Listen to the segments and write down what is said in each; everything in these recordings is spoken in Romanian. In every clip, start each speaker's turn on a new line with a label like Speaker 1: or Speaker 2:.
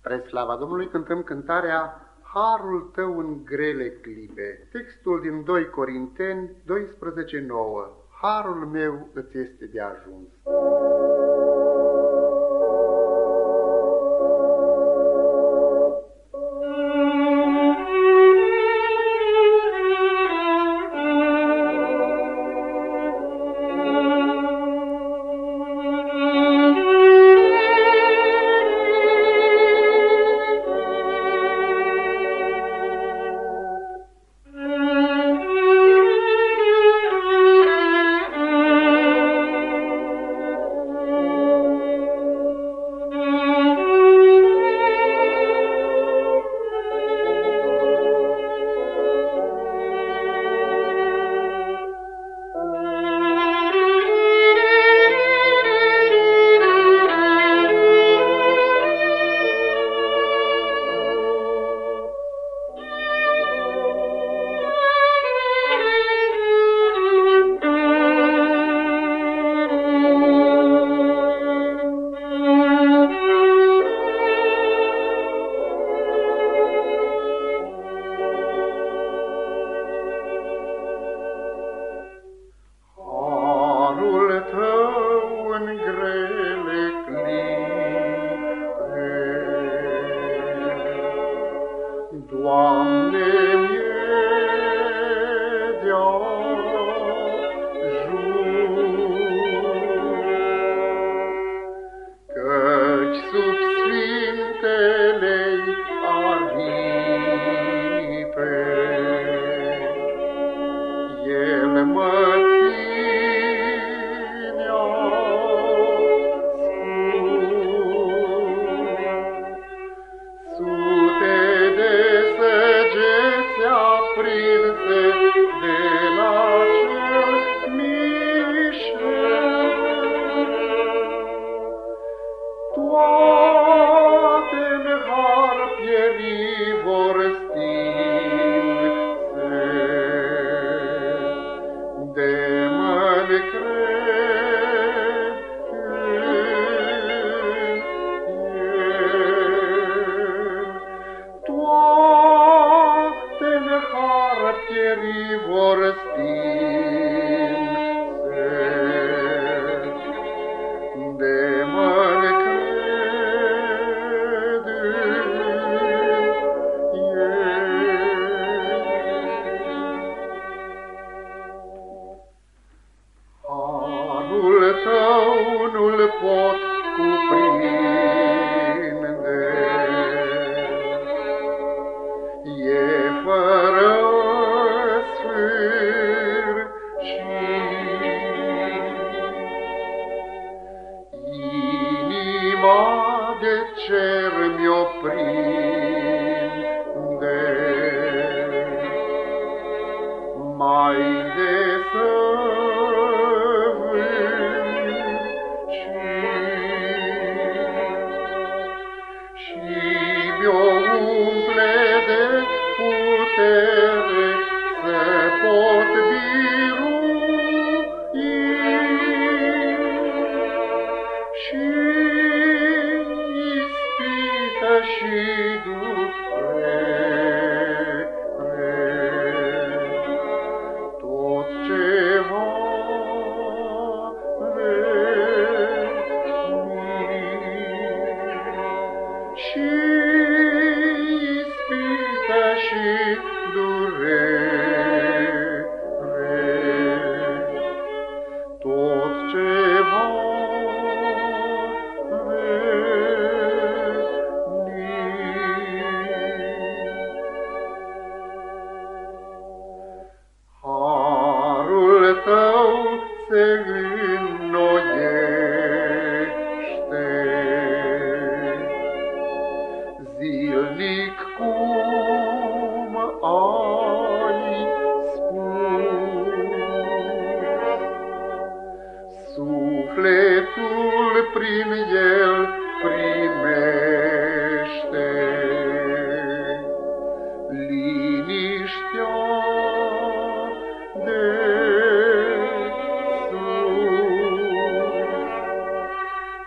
Speaker 1: Spre slava Domnului cântăm cântarea Harul tău în grele clipe. Textul din 2 Corinteni 12.9 Harul meu îți este de ajuns. Mary.
Speaker 2: Pot cuprinde. E fără Inima de cer mi-o prinde. nimic cum ai spus. Sufletul prin el primește liniștea de sus.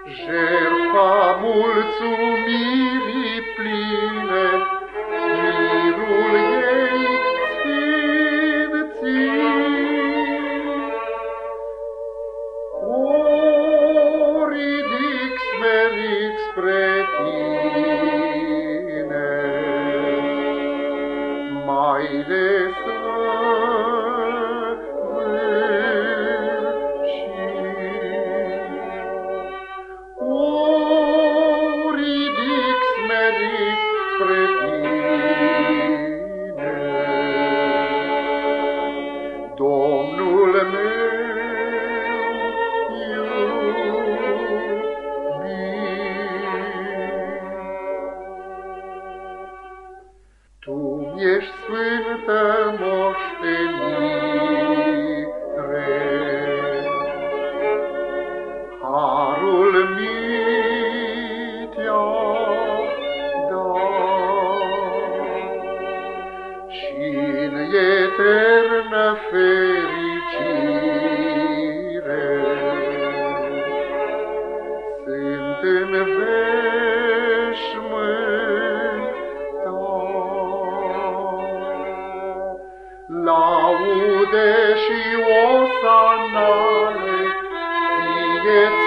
Speaker 2: Jertfa mulțumit fericire. Sunt în veșmântor, laude
Speaker 1: și osanare, fie